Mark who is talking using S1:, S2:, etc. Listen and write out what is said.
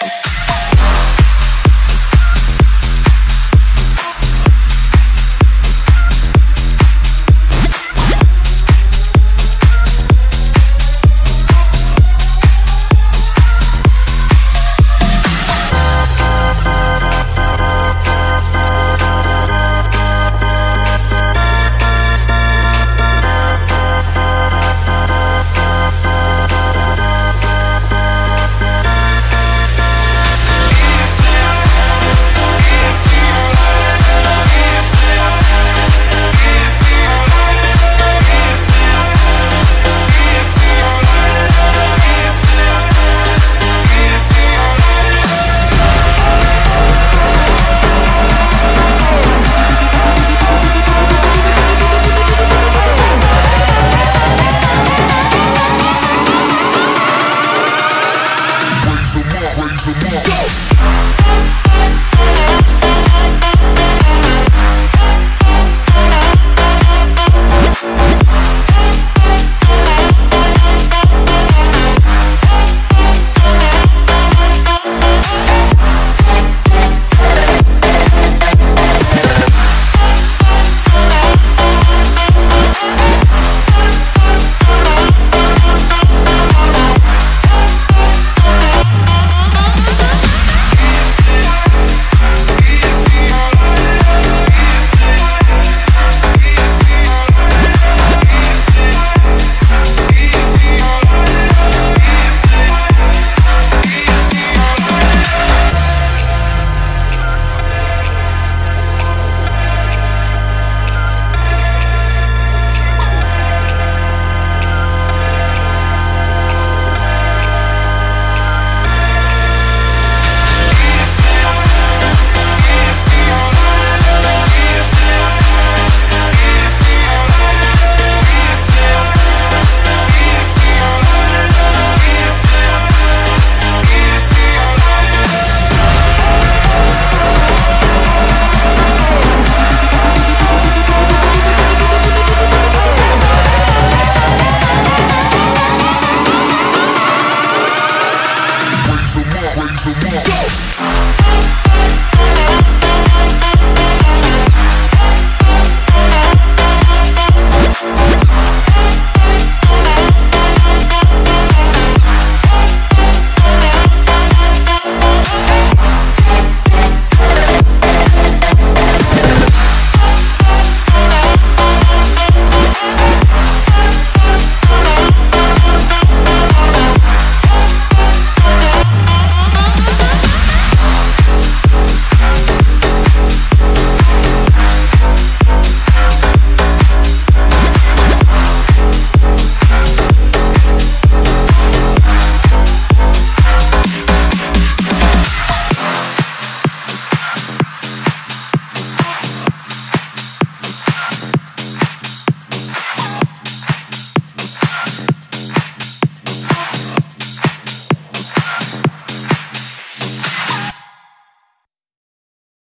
S1: Thank 'em up. Go!